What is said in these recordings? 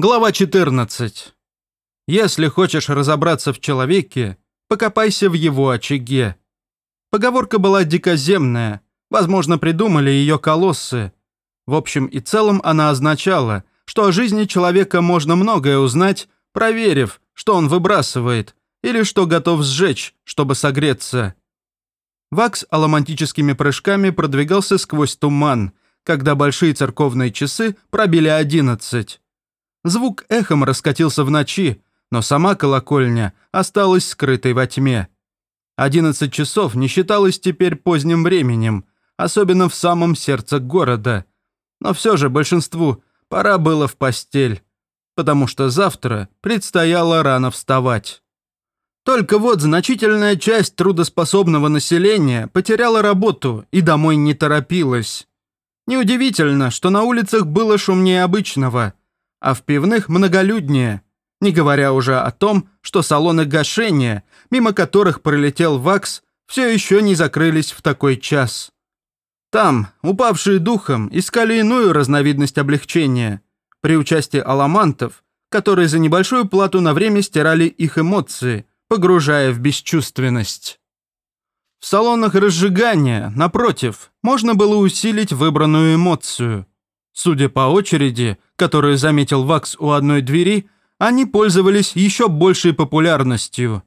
Глава 14. Если хочешь разобраться в человеке, покопайся в его очаге. Поговорка была дикоземная, возможно, придумали ее колоссы. В общем и целом она означала, что о жизни человека можно многое узнать, проверив, что он выбрасывает, или что готов сжечь, чтобы согреться. Вакс аломантическими прыжками продвигался сквозь туман, когда большие церковные часы пробили одиннадцать. Звук эхом раскатился в ночи, но сама колокольня осталась скрытой во тьме. Одиннадцать часов не считалось теперь поздним временем, особенно в самом сердце города. Но все же большинству пора было в постель, потому что завтра предстояло рано вставать. Только вот значительная часть трудоспособного населения потеряла работу и домой не торопилась. Неудивительно, что на улицах было шумнее обычного, а в пивных многолюднее, не говоря уже о том, что салоны гашения, мимо которых пролетел ВАКС, все еще не закрылись в такой час. Там, упавшие духом, искали иную разновидность облегчения, при участии аламантов, которые за небольшую плату на время стирали их эмоции, погружая в бесчувственность. В салонах разжигания, напротив, можно было усилить выбранную эмоцию. Судя по очереди, которую заметил Вакс у одной двери, они пользовались еще большей популярностью.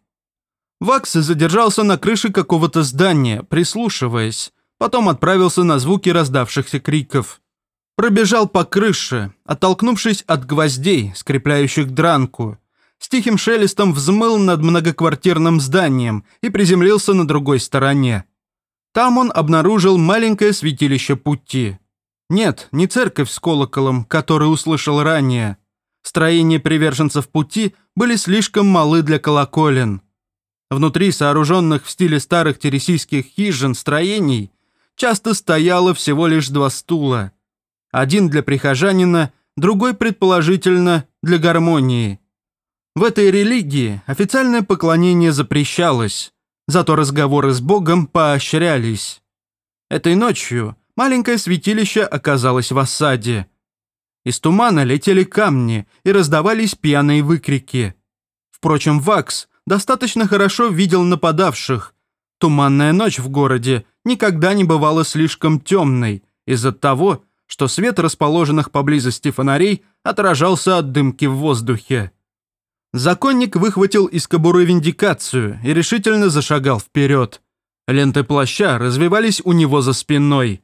Вакс задержался на крыше какого-то здания, прислушиваясь, потом отправился на звуки раздавшихся криков. Пробежал по крыше, оттолкнувшись от гвоздей, скрепляющих дранку, с тихим шелестом взмыл над многоквартирным зданием и приземлился на другой стороне. Там он обнаружил маленькое святилище пути. Нет, не церковь с колоколом, который услышал ранее. Строения приверженцев пути были слишком малы для колоколен. Внутри сооруженных в стиле старых тересийских хижин строений часто стояло всего лишь два стула. Один для прихожанина, другой, предположительно, для гармонии. В этой религии официальное поклонение запрещалось, зато разговоры с Богом поощрялись. Этой ночью маленькое святилище оказалось в осаде. Из тумана летели камни и раздавались пьяные выкрики. Впрочем, Вакс достаточно хорошо видел нападавших. Туманная ночь в городе никогда не бывала слишком темной из-за того, что свет расположенных поблизости фонарей отражался от дымки в воздухе. Законник выхватил из кобуры виндикацию и решительно зашагал вперед. Ленты плаща развивались у него за спиной.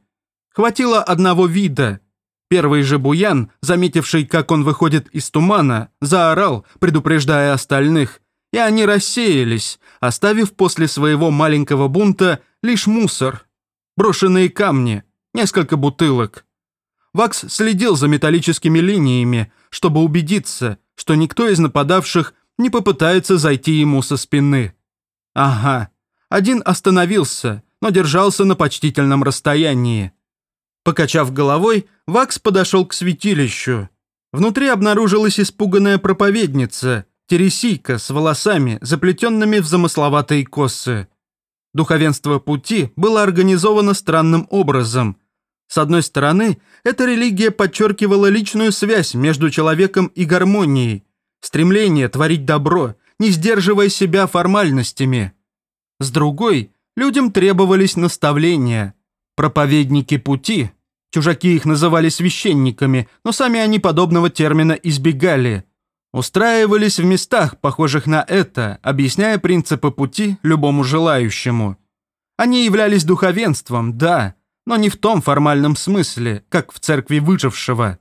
Хватило одного вида. Первый же буян, заметивший, как он выходит из тумана, заорал, предупреждая остальных, и они рассеялись, оставив после своего маленького бунта лишь мусор. Брошенные камни, несколько бутылок. Вакс следил за металлическими линиями, чтобы убедиться, что никто из нападавших не попытается зайти ему со спины. Ага, один остановился, но держался на почтительном расстоянии. Покачав головой, Вакс подошел к святилищу. Внутри обнаружилась испуганная проповедница, тересийка с волосами, заплетенными в замысловатые косы. Духовенство пути было организовано странным образом. С одной стороны, эта религия подчеркивала личную связь между человеком и гармонией, стремление творить добро, не сдерживая себя формальностями. С другой, людям требовались наставления. Проповедники пути, чужаки их называли священниками, но сами они подобного термина избегали, устраивались в местах, похожих на это, объясняя принципы пути любому желающему. Они являлись духовенством, да, но не в том формальном смысле, как в церкви выжившего.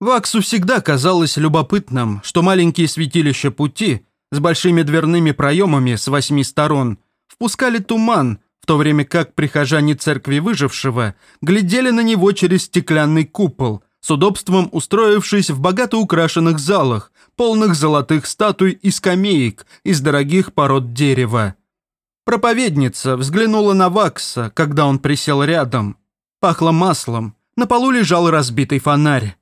Ваксу всегда казалось любопытным, что маленькие святилища пути с большими дверными проемами с восьми сторон впускали туман, в то время как прихожане церкви выжившего глядели на него через стеклянный купол, с удобством устроившись в богато украшенных залах, полных золотых статуй и скамеек из дорогих пород дерева. Проповедница взглянула на Вакса, когда он присел рядом. Пахло маслом, на полу лежал разбитый фонарь.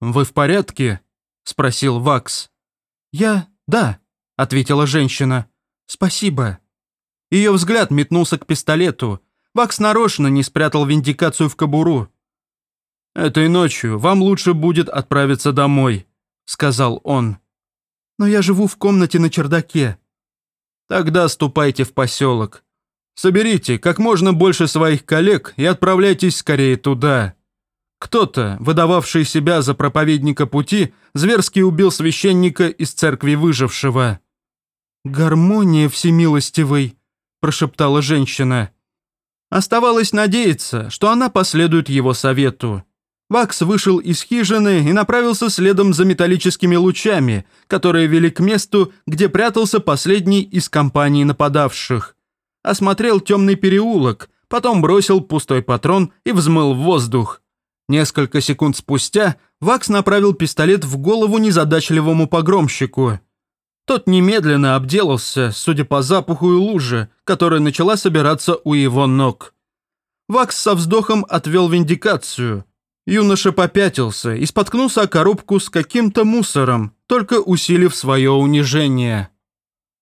«Вы в порядке?» – спросил Вакс. «Я... да», – ответила женщина. «Спасибо». Ее взгляд метнулся к пистолету. Вакс нарочно не спрятал виндикацию в кобуру. «Этой ночью вам лучше будет отправиться домой», – сказал он. «Но я живу в комнате на чердаке». «Тогда ступайте в поселок. Соберите как можно больше своих коллег и отправляйтесь скорее туда». Кто-то, выдававший себя за проповедника пути, зверски убил священника из церкви выжившего. «Гармония всемилостивой», – прошептала женщина. Оставалось надеяться, что она последует его совету. Вакс вышел из хижины и направился следом за металлическими лучами, которые вели к месту, где прятался последний из компаний нападавших. Осмотрел темный переулок, потом бросил пустой патрон и взмыл в воздух. Несколько секунд спустя Вакс направил пистолет в голову незадачливому погромщику. Тот немедленно обделался, судя по запаху и луже, которая начала собираться у его ног. Вакс со вздохом отвел виндикацию – Юноша попятился и споткнулся о коробку с каким-то мусором, только усилив свое унижение.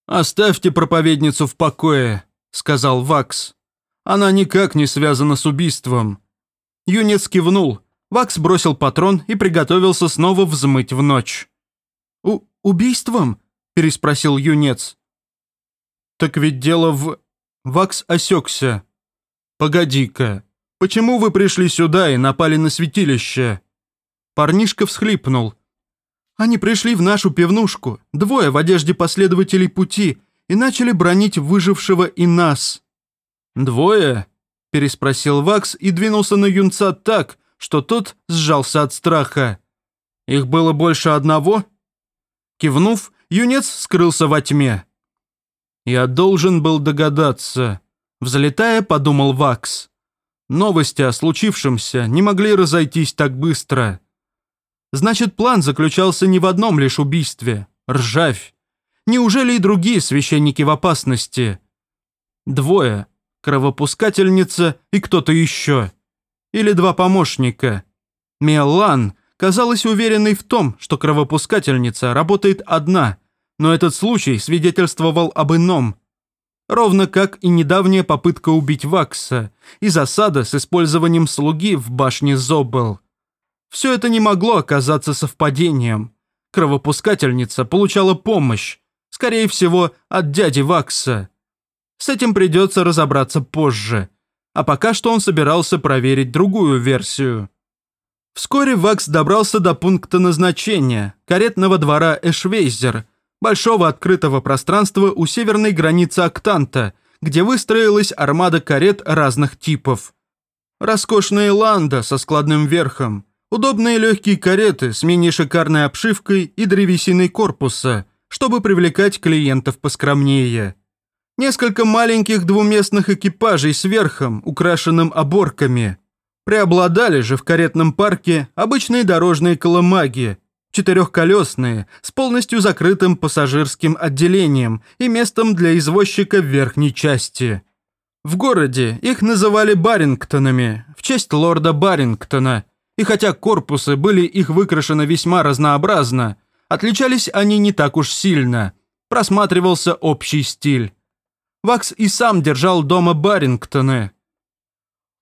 «Оставьте проповедницу в покое», — сказал Вакс. «Она никак не связана с убийством». Юнец кивнул. Вакс бросил патрон и приготовился снова взмыть в ночь. «У убийством?» – переспросил юнец. «Так ведь дело в...» Вакс осекся. «Погоди-ка, Почему вы пришли сюда и напали на святилище?» Парнишка всхлипнул. «Они пришли в нашу пивнушку, двое в одежде последователей пути, и начали бронить выжившего и нас». «Двое?» – переспросил Вакс и двинулся на юнца так, что тот сжался от страха. «Их было больше одного?» Кивнув, юнец скрылся во тьме. «Я должен был догадаться», – взлетая, подумал Вакс. Новости о случившемся не могли разойтись так быстро. Значит, план заключался не в одном лишь убийстве. Ржавь. Неужели и другие священники в опасности? Двое. Кровопускательница и кто-то еще. Или два помощника. Мелан казалась уверенной в том, что кровопускательница работает одна, но этот случай свидетельствовал об ином – Ровно как и недавняя попытка убить Вакса и засада с использованием слуги в башне Зоббел. Все это не могло оказаться совпадением. Кровопускательница получала помощь, скорее всего, от дяди Вакса. С этим придется разобраться позже, а пока что он собирался проверить другую версию. Вскоре Вакс добрался до пункта назначения, каретного двора Эшвейзер – большого открытого пространства у северной границы Октанта, где выстроилась армада карет разных типов. Роскошная ланда со складным верхом, удобные легкие кареты с менее шикарной обшивкой и древесиной корпуса, чтобы привлекать клиентов поскромнее. Несколько маленьких двуместных экипажей с верхом, украшенным оборками. Преобладали же в каретном парке обычные дорожные колымаги, четырехколесные, с полностью закрытым пассажирским отделением и местом для извозчика в верхней части. В городе их называли Барингтонами, в честь лорда Барингтона, и хотя корпусы были их выкрашены весьма разнообразно, отличались они не так уж сильно, просматривался общий стиль. Вакс и сам держал дома Барингтоны –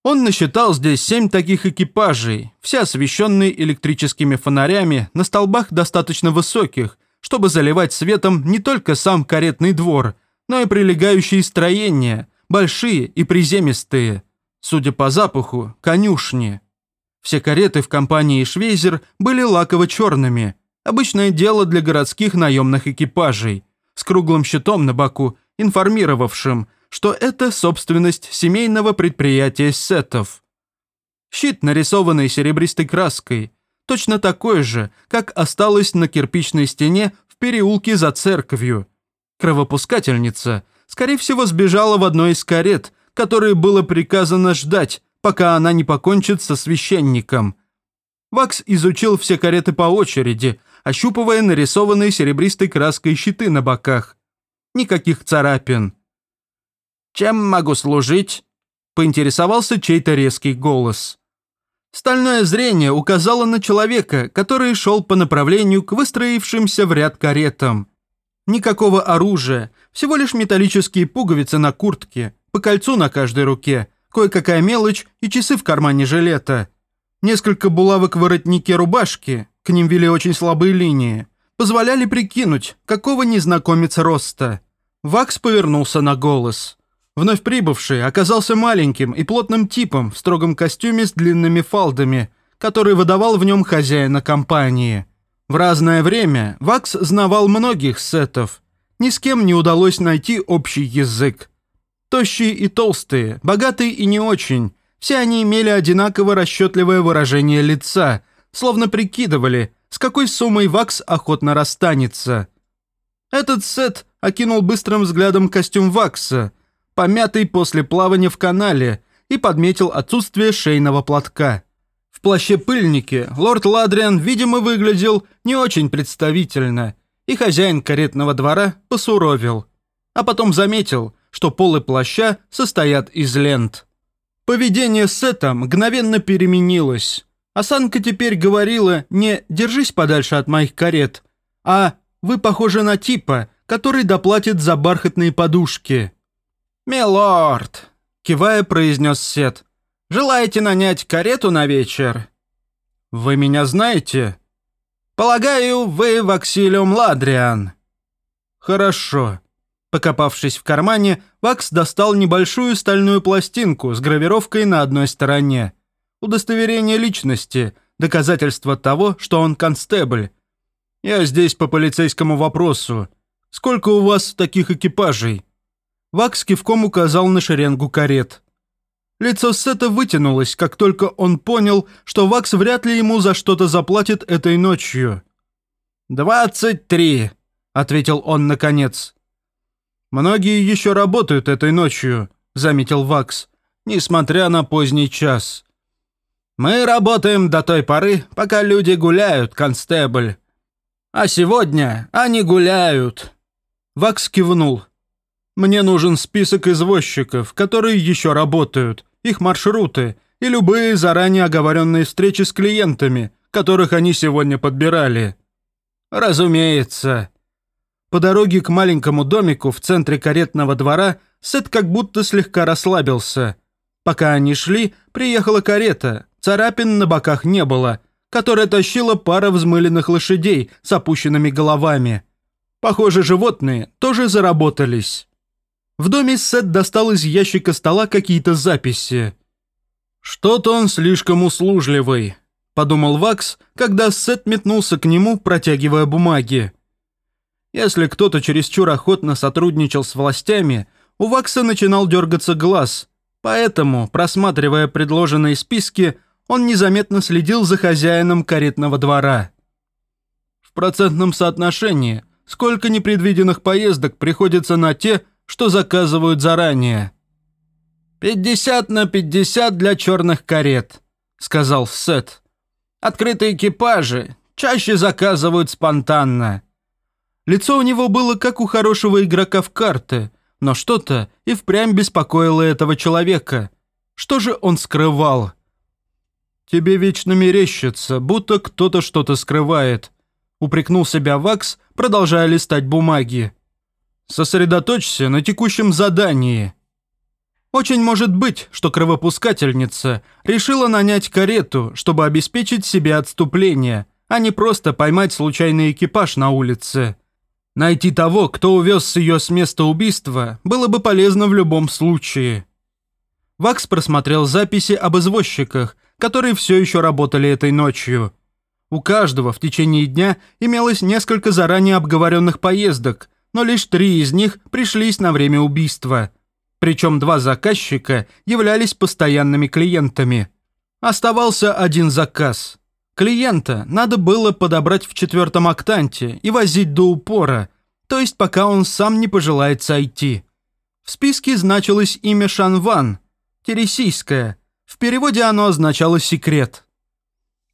он насчитал здесь семь таких экипажей, все освещенные электрическими фонарями на столбах достаточно высоких, чтобы заливать светом не только сам каретный двор, но и прилегающие строения, большие и приземистые. Судя по запаху, конюшни. Все кареты в компании «Швейзер» были лаково-черными, обычное дело для городских наемных экипажей, с круглым щитом на боку, информировавшим, что это собственность семейного предприятия сетов. Щит, нарисованный серебристой краской, точно такой же, как осталось на кирпичной стене в переулке за церковью. Кровопускательница, скорее всего, сбежала в одной из карет, которые было приказано ждать, пока она не покончит со священником. Вакс изучил все кареты по очереди, ощупывая нарисованные серебристой краской щиты на боках. Никаких царапин. «Чем могу служить?» – поинтересовался чей-то резкий голос. Стальное зрение указало на человека, который шел по направлению к выстроившимся в ряд каретам. Никакого оружия, всего лишь металлические пуговицы на куртке, по кольцу на каждой руке, кое-какая мелочь и часы в кармане жилета. Несколько булавок в воротнике рубашки, к ним вели очень слабые линии, позволяли прикинуть, какого незнакомец роста. Вакс повернулся на голос. Вновь прибывший оказался маленьким и плотным типом в строгом костюме с длинными фалдами, который выдавал в нем хозяина компании. В разное время Вакс знавал многих сетов. Ни с кем не удалось найти общий язык. Тощие и толстые, богатые и не очень, все они имели одинаково расчетливое выражение лица, словно прикидывали, с какой суммой Вакс охотно расстанется. Этот сет окинул быстрым взглядом костюм Вакса – помятый после плавания в канале, и подметил отсутствие шейного платка. В плаще-пыльнике лорд Ладриан, видимо, выглядел не очень представительно, и хозяин каретного двора посуровил. А потом заметил, что полы плаща состоят из лент. Поведение Сета мгновенно переменилось. Осанка теперь говорила не «держись подальше от моих карет», а «вы похожи на типа, который доплатит за бархатные подушки». «Милорд!» — кивая, произнес Сет. «Желаете нанять карету на вечер?» «Вы меня знаете?» «Полагаю, вы Ваксилиум Ладриан». «Хорошо». Покопавшись в кармане, Вакс достал небольшую стальную пластинку с гравировкой на одной стороне. Удостоверение личности, доказательство того, что он констебль. «Я здесь по полицейскому вопросу. Сколько у вас таких экипажей?» Вакс кивком указал на шеренгу карет. Лицо Сета вытянулось, как только он понял, что Вакс вряд ли ему за что-то заплатит этой ночью. «Двадцать три», — ответил он наконец. «Многие еще работают этой ночью», — заметил Вакс, несмотря на поздний час. «Мы работаем до той поры, пока люди гуляют, констебль. А сегодня они гуляют». Вакс кивнул. Мне нужен список извозчиков, которые еще работают, их маршруты и любые заранее оговоренные встречи с клиентами, которых они сегодня подбирали. Разумеется. По дороге к маленькому домику в центре каретного двора Сет как будто слегка расслабился. Пока они шли, приехала карета, царапин на боках не было, которая тащила пара взмыленных лошадей с опущенными головами. Похоже, животные тоже заработались. В доме Сет достал из ящика стола какие-то записи. «Что-то он слишком услужливый», — подумал Вакс, когда Сет метнулся к нему, протягивая бумаги. Если кто-то чересчур охотно сотрудничал с властями, у Вакса начинал дергаться глаз, поэтому, просматривая предложенные списки, он незаметно следил за хозяином каретного двора. В процентном соотношении, сколько непредвиденных поездок приходится на те, что заказывают заранее. «Пятьдесят на пятьдесят для черных карет», — сказал Сет. «Открытые экипажи чаще заказывают спонтанно». Лицо у него было как у хорошего игрока в карты, но что-то и впрямь беспокоило этого человека. Что же он скрывал? «Тебе вечно мерещится, будто кто-то что-то скрывает», — упрекнул себя Вакс, продолжая листать бумаги. Сосредоточься на текущем задании. Очень может быть, что кровопускательница решила нанять карету, чтобы обеспечить себе отступление, а не просто поймать случайный экипаж на улице. Найти того, кто увез ее с места убийства, было бы полезно в любом случае. Вакс просмотрел записи об извозчиках, которые все еще работали этой ночью. У каждого в течение дня имелось несколько заранее обговоренных поездок – но лишь три из них пришлись на время убийства. Причем два заказчика являлись постоянными клиентами. Оставался один заказ. Клиента надо было подобрать в четвертом октанте и возить до упора, то есть пока он сам не пожелает сойти. В списке значилось имя Шанван, тересийское. В переводе оно означало «секрет».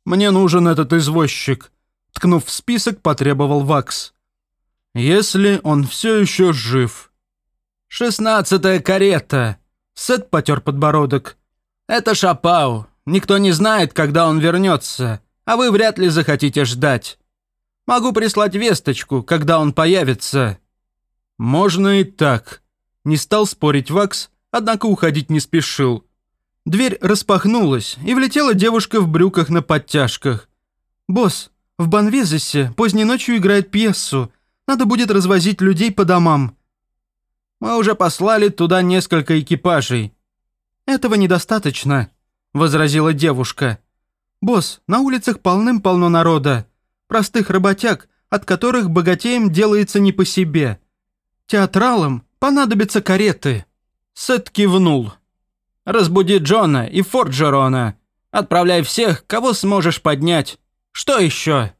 «Мне нужен этот извозчик», — ткнув в список, потребовал Вакс. Если он все еще жив. «Шестнадцатая карета!» Сет потер подбородок. «Это Шапау. Никто не знает, когда он вернется, а вы вряд ли захотите ждать. Могу прислать весточку, когда он появится». «Можно и так». Не стал спорить Вакс, однако уходить не спешил. Дверь распахнулась, и влетела девушка в брюках на подтяжках. «Босс, В Банвизесе поздней ночью играет пьесу. Надо будет развозить людей по домам». «Мы уже послали туда несколько экипажей». «Этого недостаточно», — возразила девушка. «Босс, на улицах полным-полно народа. Простых работяг, от которых богатеем делается не по себе. Театралам понадобятся кареты». Сет кивнул. «Разбуди Джона и Форджерона. Отправляй всех, кого сможешь поднять. Что еще?»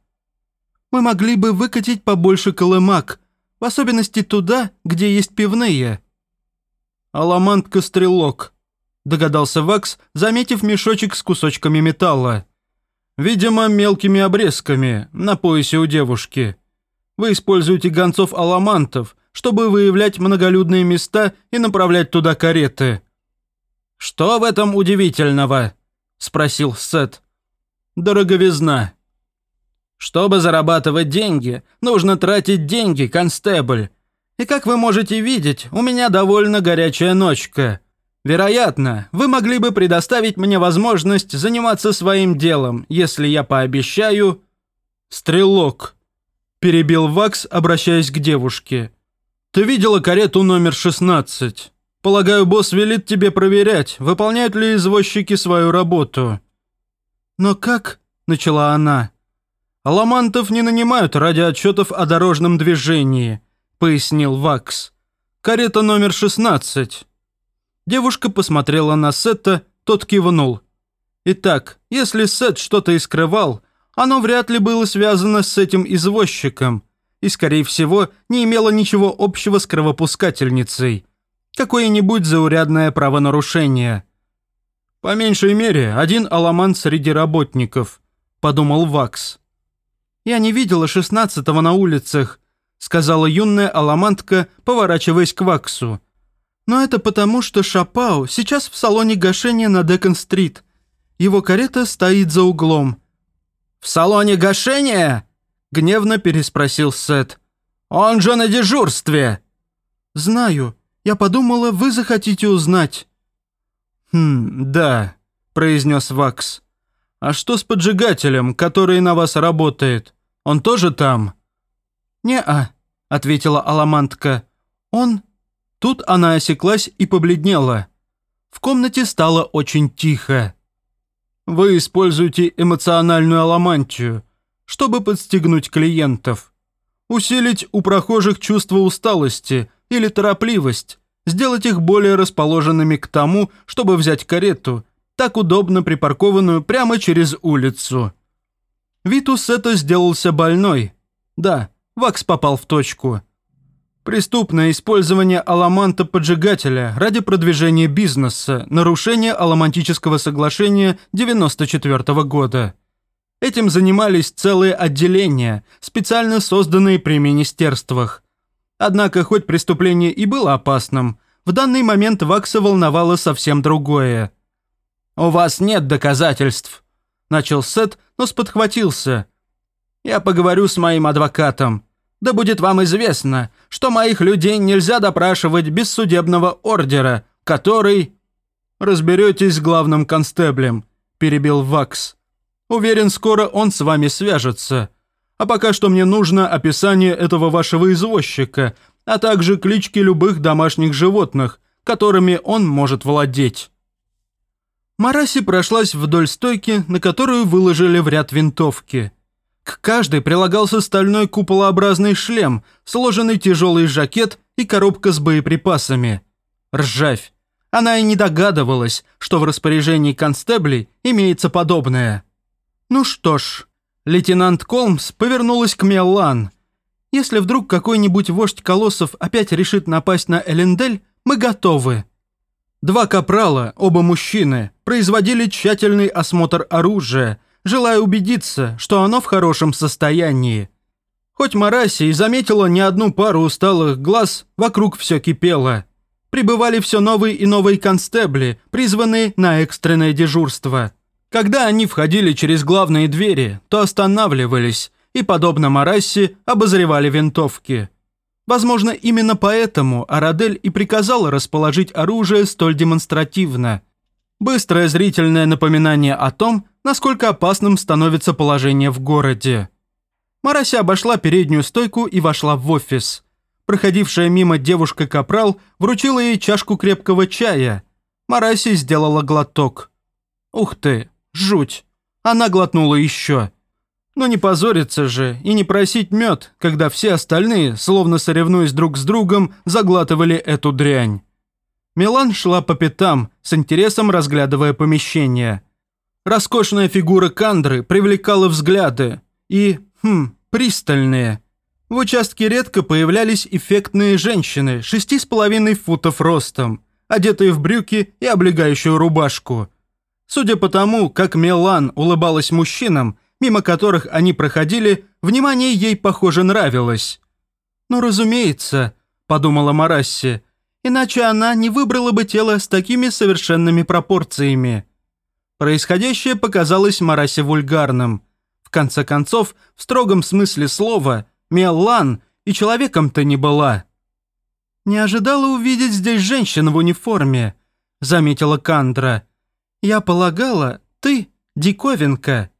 «Мы могли бы выкатить побольше колымак, в особенности туда, где есть пивные». «Аламантка-стрелок», — догадался Вакс, заметив мешочек с кусочками металла. «Видимо, мелкими обрезками на поясе у девушки. Вы используете гонцов-аламантов, чтобы выявлять многолюдные места и направлять туда кареты». «Что в этом удивительного?» – спросил Сет. «Дороговизна». «Чтобы зарабатывать деньги, нужно тратить деньги, констебль. И как вы можете видеть, у меня довольно горячая ночка. Вероятно, вы могли бы предоставить мне возможность заниматься своим делом, если я пообещаю...» «Стрелок», – перебил Вакс, обращаясь к девушке. «Ты видела карету номер 16? Полагаю, босс велит тебе проверять, выполняют ли извозчики свою работу». «Но как?» – начала она. «Аламантов не нанимают ради отчетов о дорожном движении», – пояснил Вакс. «Карета номер 16». Девушка посмотрела на Сета, тот кивнул. Итак, если Сет что-то и скрывал, оно вряд ли было связано с этим извозчиком – и, скорее всего, не имела ничего общего с кровопускательницей. Какое-нибудь заурядное правонарушение. «По меньшей мере, один аламан среди работников», – подумал Вакс. «Я не видела шестнадцатого на улицах», – сказала юная аламантка, поворачиваясь к Ваксу. «Но это потому, что Шапау сейчас в салоне гашения на Декон-стрит. Его карета стоит за углом». «В салоне гашения?» Гневно переспросил Сет. «Он же на дежурстве!» «Знаю. Я подумала, вы захотите узнать». «Хм, да», — произнес Вакс. «А что с поджигателем, который на вас работает? Он тоже там?» «Не-а», — ответила Аламантка. «Он...» Тут она осеклась и побледнела. В комнате стало очень тихо. «Вы используете эмоциональную аламантию», чтобы подстегнуть клиентов. Усилить у прохожих чувство усталости или торопливость, сделать их более расположенными к тому, чтобы взять карету, так удобно припаркованную прямо через улицу. Витус это сделался больной. Да, Вакс попал в точку. Преступное использование аламанта-поджигателя ради продвижения бизнеса, нарушение аламантического соглашения 94 -го года. Этим занимались целые отделения, специально созданные при министерствах. Однако, хоть преступление и было опасным, в данный момент Вакса волновало совсем другое. «У вас нет доказательств», – начал Сет, но сподхватился. «Я поговорю с моим адвокатом. Да будет вам известно, что моих людей нельзя допрашивать без судебного ордера, который...» «Разберетесь с главным констеблем», – перебил Вакс. Уверен, скоро он с вами свяжется. А пока что мне нужно описание этого вашего извозчика, а также клички любых домашних животных, которыми он может владеть». Мараси прошлась вдоль стойки, на которую выложили в ряд винтовки. К каждой прилагался стальной куполообразный шлем, сложенный тяжелый жакет и коробка с боеприпасами. Ржавь. Она и не догадывалась, что в распоряжении констеблей имеется подобное. «Ну что ж», лейтенант Колмс повернулась к Меллан. «Если вдруг какой-нибудь вождь колоссов опять решит напасть на Элендель, мы готовы». Два капрала, оба мужчины, производили тщательный осмотр оружия, желая убедиться, что оно в хорошем состоянии. Хоть Мараси и заметила не одну пару усталых глаз, вокруг все кипело. Прибывали все новые и новые констебли, призванные на экстренное дежурство. Когда они входили через главные двери, то останавливались и, подобно Марасси, обозревали винтовки. Возможно, именно поэтому Арадель и приказал расположить оружие столь демонстративно. Быстрое зрительное напоминание о том, насколько опасным становится положение в городе. Марася обошла переднюю стойку и вошла в офис. Проходившая мимо девушка-капрал вручила ей чашку крепкого чая. Мараси сделала глоток. Ух ты, жуть. Она глотнула еще. Но не позориться же и не просить мед, когда все остальные, словно соревнуясь друг с другом, заглатывали эту дрянь. Милан шла по пятам, с интересом разглядывая помещение. Роскошная фигура Кандры привлекала взгляды. И, хм, пристальные. В участке редко появлялись эффектные женщины, шести с половиной футов ростом, одетые в брюки и облегающую рубашку. Судя по тому, как Мелан улыбалась мужчинам, мимо которых они проходили, внимание ей, похоже, нравилось. «Ну, разумеется», — подумала Марасси, «иначе она не выбрала бы тело с такими совершенными пропорциями». Происходящее показалось Марасе вульгарным. В конце концов, в строгом смысле слова, Меллан и человеком-то не была. «Не ожидала увидеть здесь женщин в униформе», — заметила Кандра. «Я полагала, ты диковинка»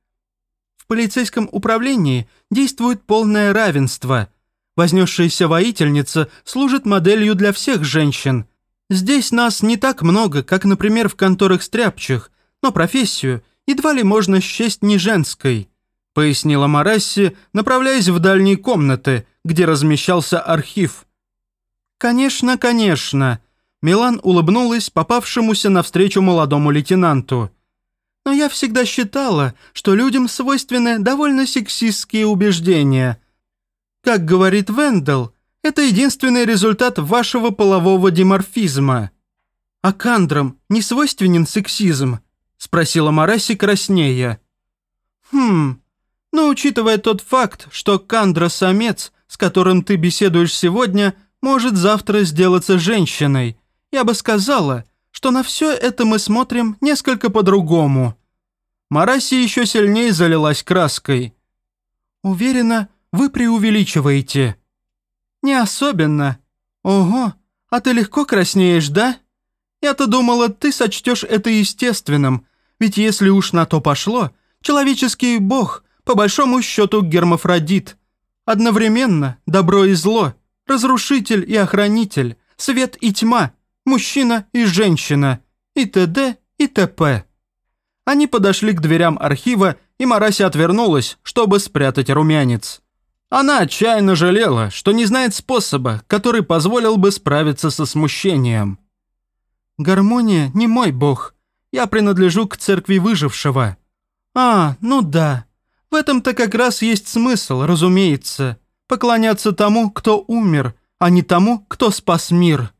полицейском управлении действует полное равенство. Вознесшаяся воительница служит моделью для всех женщин. Здесь нас не так много, как, например, в конторах стряпчих, но профессию едва ли можно счесть не женской», — пояснила Марасси, направляясь в дальние комнаты, где размещался архив. «Конечно, конечно», — Милан улыбнулась попавшемуся навстречу молодому лейтенанту — но я всегда считала, что людям свойственны довольно сексистские убеждения. Как говорит Вендел, это единственный результат вашего полового диморфизма. А кандрам не свойственен сексизм? Спросила Мараси краснея. Хм, но учитывая тот факт, что кандра-самец, с которым ты беседуешь сегодня, может завтра сделаться женщиной, я бы сказала, что на все это мы смотрим несколько по-другому». Мараси еще сильнее залилась краской. «Уверена, вы преувеличиваете». «Не особенно. Ого, а ты легко краснеешь, да? Я-то думала, ты сочтешь это естественным, ведь если уж на то пошло, человеческий бог, по большому счету гермафродит. Одновременно добро и зло, разрушитель и охранитель, свет и тьма, мужчина и женщина, и т.д. и т.п. Они подошли к дверям архива, и Марася отвернулась, чтобы спрятать румянец. Она отчаянно жалела, что не знает способа, который позволил бы справиться со смущением. «Гармония не мой бог. Я принадлежу к церкви выжившего». «А, ну да. В этом-то как раз есть смысл, разумеется. Поклоняться тому, кто умер, а не тому, кто спас мир».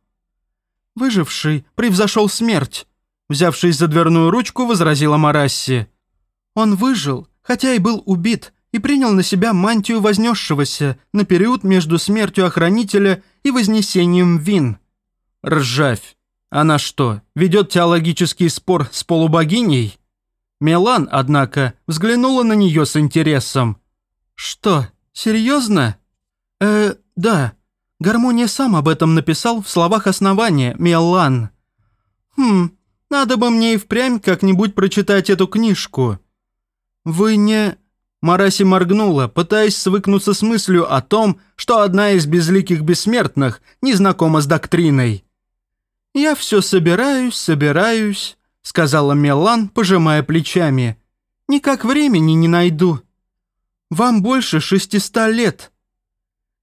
Выживший превзошел смерть. Взявшись за дверную ручку, возразила Марасси. Он выжил, хотя и был убит, и принял на себя мантию вознесшегося на период между смертью охранителя и вознесением вин. Ржавь. Она что, ведет теологический спор с полубогиней? Мелан, однако, взглянула на нее с интересом. «Что, серьезно?» «Э, да. Гармония сам об этом написал в словах основания, Мелан». «Хм, надо бы мне и впрямь как-нибудь прочитать эту книжку». «Вы не...» Мараси моргнула, пытаясь свыкнуться с мыслью о том, что одна из безликих бессмертных не знакома с доктриной. «Я все собираюсь, собираюсь», — сказала Мелан, пожимая плечами. «Никак времени не найду. Вам больше шестиста лет.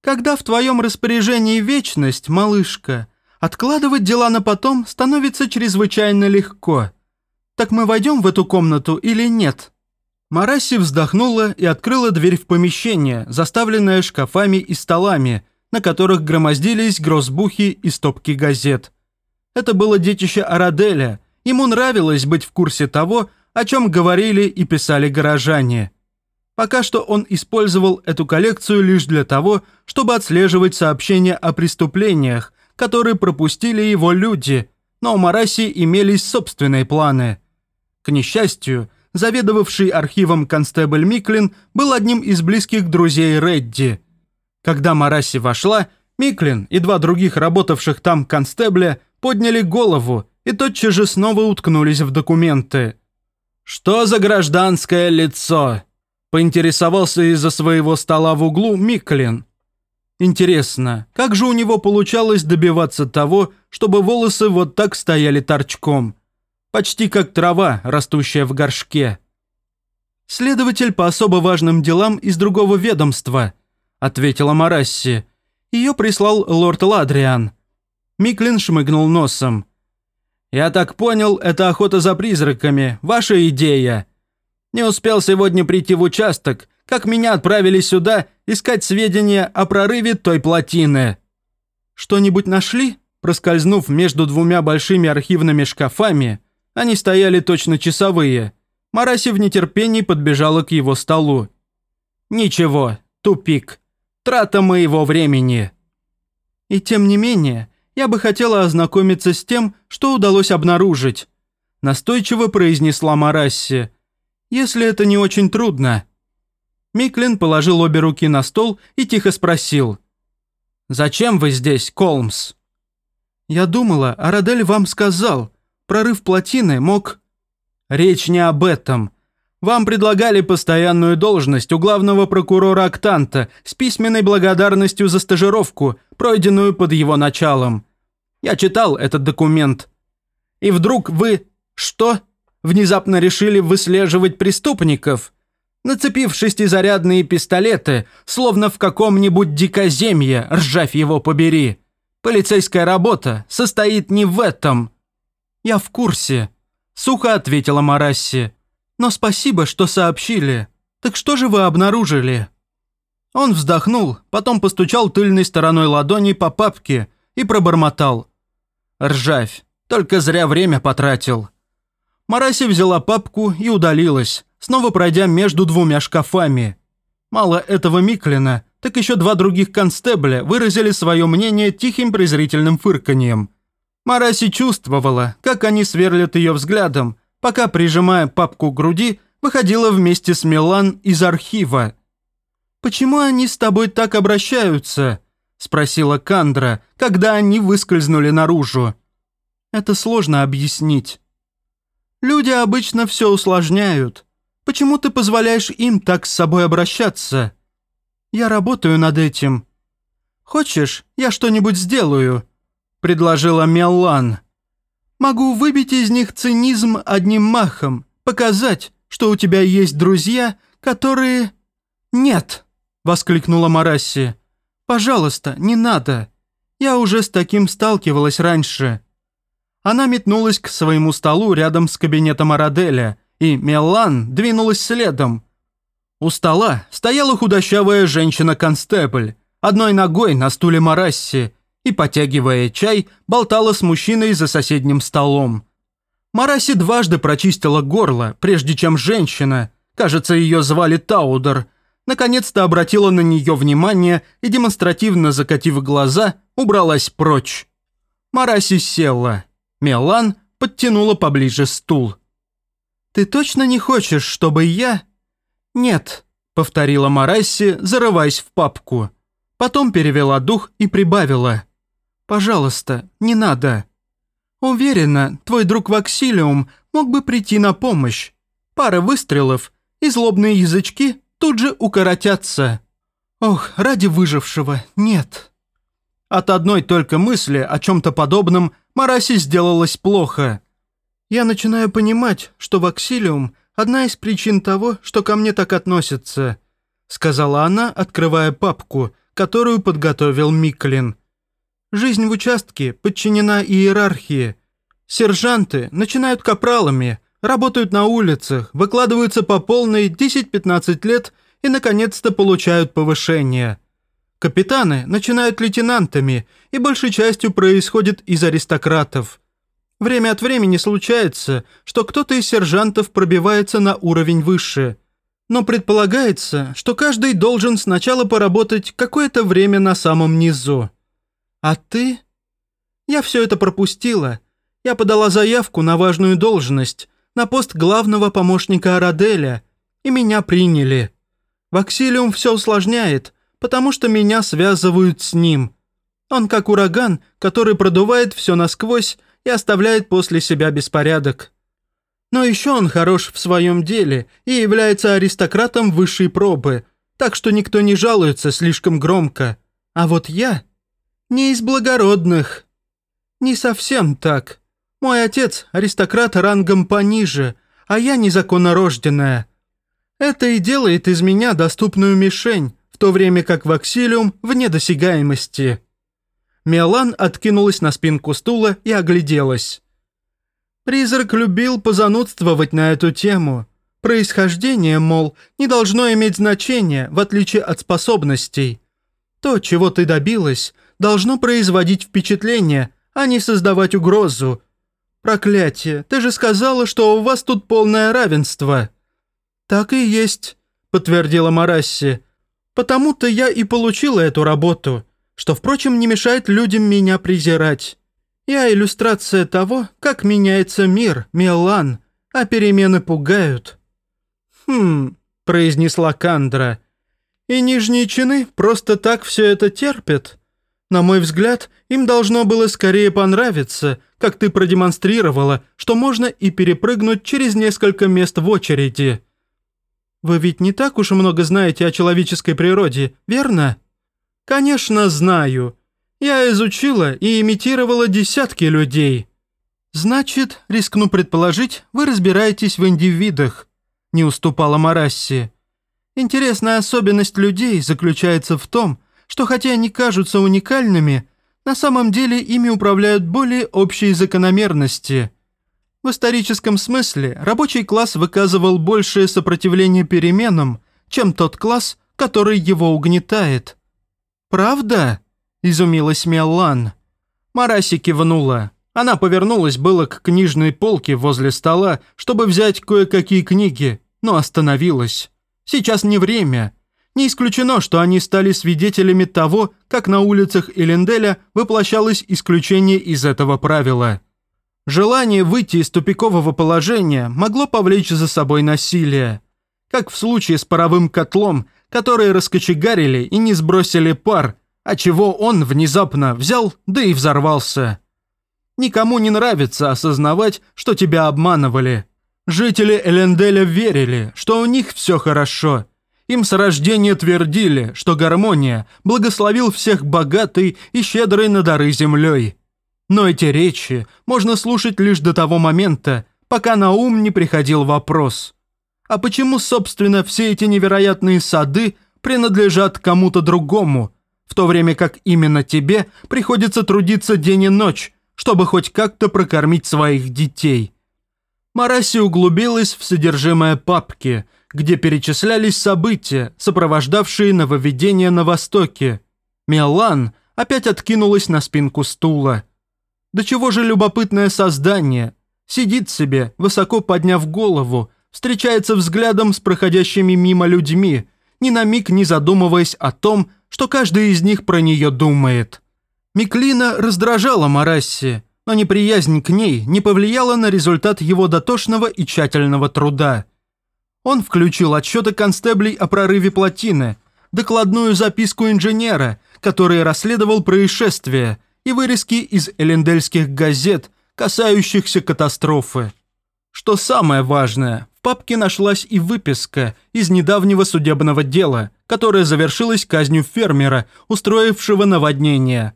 Когда в твоем распоряжении вечность, малышка, откладывать дела на потом становится чрезвычайно легко. Так мы войдем в эту комнату или нет?» Мараси вздохнула и открыла дверь в помещение, заставленное шкафами и столами, на которых громоздились грозбухи и стопки газет. Это было детище Араделя. Ему нравилось быть в курсе того, о чем говорили и писали горожане. Пока что он использовал эту коллекцию лишь для того, чтобы отслеживать сообщения о преступлениях, которые пропустили его люди, но у Мараси имелись собственные планы. К несчастью, заведовавший архивом констебль Миклин был одним из близких друзей Редди. Когда Мараси вошла, Миклин и два других работавших там констебля подняли голову и тотчас же снова уткнулись в документы. «Что за гражданское лицо?» Поинтересовался из-за своего стола в углу Миклин. Интересно, как же у него получалось добиваться того, чтобы волосы вот так стояли торчком? Почти как трава, растущая в горшке. «Следователь по особо важным делам из другого ведомства», — ответила Марасси. «Ее прислал лорд Ладриан». Миклин шмыгнул носом. «Я так понял, это охота за призраками. Ваша идея. Не успел сегодня прийти в участок, как меня отправили сюда искать сведения о прорыве той плотины». «Что-нибудь нашли?» Проскользнув между двумя большими архивными шкафами, они стояли точно часовые. Мараси в нетерпении подбежала к его столу. «Ничего, тупик. Трата моего времени». «И тем не менее, я бы хотела ознакомиться с тем, что удалось обнаружить», настойчиво произнесла Марасси. «Если это не очень трудно». Миклин положил обе руки на стол и тихо спросил. «Зачем вы здесь, Колмс?» «Я думала, Арадель вам сказал. Прорыв плотины мог...» «Речь не об этом. Вам предлагали постоянную должность у главного прокурора Актанта с письменной благодарностью за стажировку, пройденную под его началом. Я читал этот документ. И вдруг вы... Что? Внезапно решили выслеживать преступников?» нацепив шестизарядные пистолеты, словно в каком-нибудь дикоземье, ржавь его побери. Полицейская работа состоит не в этом». «Я в курсе», — сухо ответила Марасси. «Но спасибо, что сообщили. Так что же вы обнаружили?» Он вздохнул, потом постучал тыльной стороной ладони по папке и пробормотал. «Ржавь, только зря время потратил». Мараси взяла папку и удалилась, снова пройдя между двумя шкафами. Мало этого Миклина, так еще два других констебля выразили свое мнение тихим презрительным фырканьем. Мараси чувствовала, как они сверлят ее взглядом, пока, прижимая папку к груди, выходила вместе с Милан из архива. «Почему они с тобой так обращаются?» – спросила Кандра, когда они выскользнули наружу. «Это сложно объяснить. Люди обычно все усложняют. Почему ты позволяешь им так с собой обращаться?» Я работаю над этим. Хочешь, я что-нибудь сделаю?» – предложила Меллан. «Могу выбить из них цинизм одним махом, показать, что у тебя есть друзья, которые...» «Нет!» – воскликнула Марасси. «Пожалуйста, не надо. Я уже с таким сталкивалась раньше». Она метнулась к своему столу рядом с кабинетом Араделя, и Меллан двинулась следом – у стола стояла худощавая женщина-констебль, одной ногой на стуле Марасси, и, потягивая чай, болтала с мужчиной за соседним столом. Мараси дважды прочистила горло, прежде чем женщина, кажется, ее звали Таудер, наконец-то обратила на нее внимание и, демонстративно закатив глаза, убралась прочь. Мараси села. Мелан подтянула поближе стул. «Ты точно не хочешь, чтобы я...» «Нет», — повторила Марасси, зарываясь в папку. Потом перевела дух и прибавила. «Пожалуйста, не надо. Уверена, твой друг Ваксилиум мог бы прийти на помощь. Пара выстрелов, и злобные язычки тут же укоротятся. Ох, ради выжившего, нет». От одной только мысли о чем-то подобном Мараси сделалось плохо. «Я начинаю понимать, что Ваксилиум одна из причин того, что ко мне так относятся», сказала она, открывая папку, которую подготовил Миклин. «Жизнь в участке подчинена иерархии. Сержанты начинают капралами, работают на улицах, выкладываются по полной 10-15 лет и, наконец-то, получают повышение. Капитаны начинают лейтенантами и большей частью происходит из аристократов. Время от времени случается, что кто-то из сержантов пробивается на уровень выше. Но предполагается, что каждый должен сначала поработать какое-то время на самом низу. А ты? Я все это пропустила. Я подала заявку на важную должность, на пост главного помощника Араделя, и меня приняли. Ваксилиум все усложняет, потому что меня связывают с ним. Он как ураган, который продувает все насквозь и оставляет после себя беспорядок. Но еще он хорош в своем деле и является аристократом высшей пробы, так что никто не жалуется слишком громко. А вот я не из благородных. Не совсем так. Мой отец – аристократ рангом пониже, а я незаконнорожденная. Это и делает из меня доступную мишень, в то время как Ваксилиум вне досягаемости. Миолан откинулась на спинку стула и огляделась. Призрак любил позанудствовать на эту тему. Происхождение, мол, не должно иметь значения, в отличие от способностей. То, чего ты добилась, должно производить впечатление, а не создавать угрозу. Проклятие, ты же сказала, что у вас тут полное равенство. Так и есть, подтвердила Марасси. Потому-то я и получила эту работу, что, впрочем, не мешает людям меня презирать. Я иллюстрация того, как меняется мир, Мелан, а перемены пугают. «Хм», — произнесла Кандра, — «и нижние чины просто так все это терпят?» На мой взгляд, им должно было скорее понравиться, как ты продемонстрировала, что можно и перепрыгнуть через несколько мест в очереди. Вы ведь не так уж много знаете о человеческой природе, верно? Конечно, знаю. Я изучила и имитировала десятки людей. Значит, рискну предположить, вы разбираетесь в индивидах, не уступала Марасси. Интересная особенность людей заключается в том, что хотя они кажутся уникальными, на самом деле ими управляют более общие закономерности. В историческом смысле рабочий класс выказывал большее сопротивление переменам, чем тот класс, который его угнетает. «Правда?» – изумилась Меллан. Мараси кивнула. Она повернулась было к книжной полке возле стола, чтобы взять кое-какие книги, но остановилась. Сейчас не время. Не исключено, что они стали свидетелями того, как на улицах Эленделя воплощалось исключение из этого правила. Желание выйти из тупикового положения могло повлечь за собой насилие. Как в случае с паровым котлом, который раскочегарили и не сбросили пар, а чего он внезапно взял, да и взорвался. Никому не нравится осознавать, что тебя обманывали. Жители Эленделя верили, что у них все хорошо – им с рождения твердили, что гармония благословил всех богатой и щедрой на дары землей. Но эти речи можно слушать лишь до того момента, пока на ум не приходил вопрос. А почему, собственно, все эти невероятные сады принадлежат кому-то другому, в то время как именно тебе приходится трудиться день и ночь, чтобы хоть как-то прокормить своих детей? Мараси углубилась в содержимое папки – где перечислялись события, сопровождавшие нововведение на Востоке. Мелан опять откинулась на спинку стула. Да чего же любопытное создание. Сидит себе, высоко подняв голову, встречается взглядом с проходящими мимо людьми, ни на миг не задумываясь о том, что каждый из них про нее думает. Миклина раздражала Марасси, но неприязнь к ней не повлияла на результат его дотошного и тщательного труда – он включил отчеты констеблей о прорыве плотины, докладную записку инженера, который расследовал происшествие, и вырезки из элендельских газет, касающихся катастрофы. Что самое важное, в папке нашлась и выписка из недавнего судебного дела, которое завершилось казнью фермера, устроившего наводнение.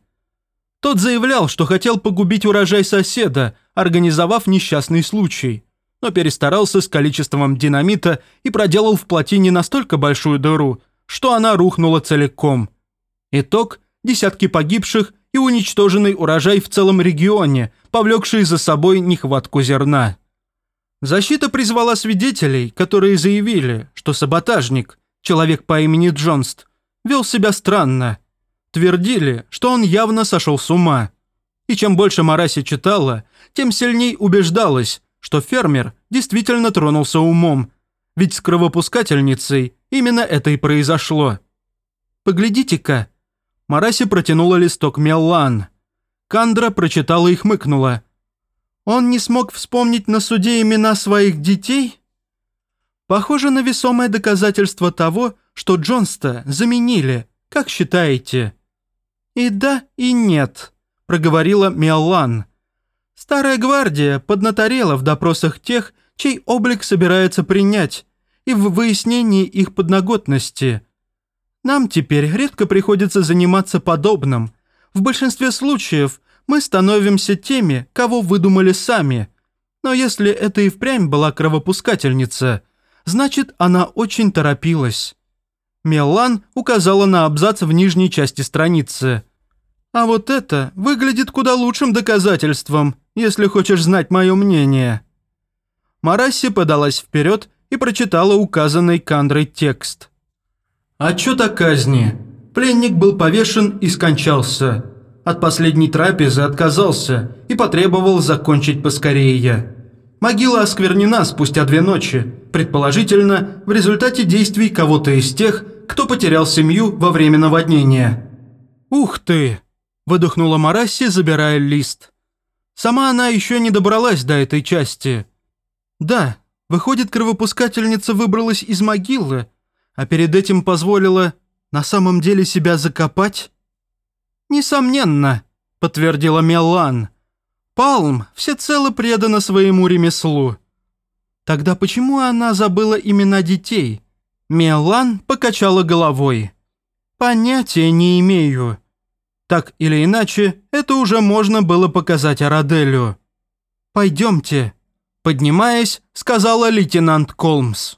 Тот заявлял, что хотел погубить урожай соседа, организовав несчастный случай – но перестарался с количеством динамита и проделал в плотине настолько большую дыру, что она рухнула целиком. Итог – десятки погибших и уничтоженный урожай в целом регионе, повлекший за собой нехватку зерна. Защита призвала свидетелей, которые заявили, что саботажник, человек по имени Джонст, вел себя странно. Твердили, что он явно сошел с ума. И чем больше Мараси читала, тем сильней убеждалась, что фермер действительно тронулся умом, ведь с кровопускательницей именно это и произошло. «Поглядите-ка!» Мараси протянула листок Меллан. Кандра прочитала и хмыкнула. «Он не смог вспомнить на суде имена своих детей?» «Похоже на весомое доказательство того, что Джонста заменили, как считаете?» «И да, и нет», — проговорила Меллан. Старая гвардия поднаторела в допросах тех, чей облик собирается принять, и в выяснении их подноготности. Нам теперь редко приходится заниматься подобным. В большинстве случаев мы становимся теми, кого выдумали сами. Но если это и впрямь была кровопускательница, значит, она очень торопилась. Мелан указала на абзац в нижней части страницы. А вот это выглядит куда лучшим доказательством, если хочешь знать мое мнение. Марасси подалась вперед и прочитала указанный Кандрой текст. «Отчет о казни. Пленник был повешен и скончался. От последней трапезы отказался и потребовал закончить поскорее. Могила осквернена спустя две ночи, предположительно, в результате действий кого-то из тех, кто потерял семью во время наводнения». «Ух ты!» – выдохнула Марасси, забирая лист. Сама она еще не добралась до этой части. Да, выходит, кровопускательница выбралась из могилы, а перед этим позволила на самом деле себя закопать? «Несомненно», – подтвердила Мелан. «Палм всецело предана своему ремеслу». Тогда почему она забыла имена детей? Мелан покачала головой. «Понятия не имею. Так или иначе, это уже можно было показать Араделю. «Пойдемте», – поднимаясь, сказала лейтенант Колмс.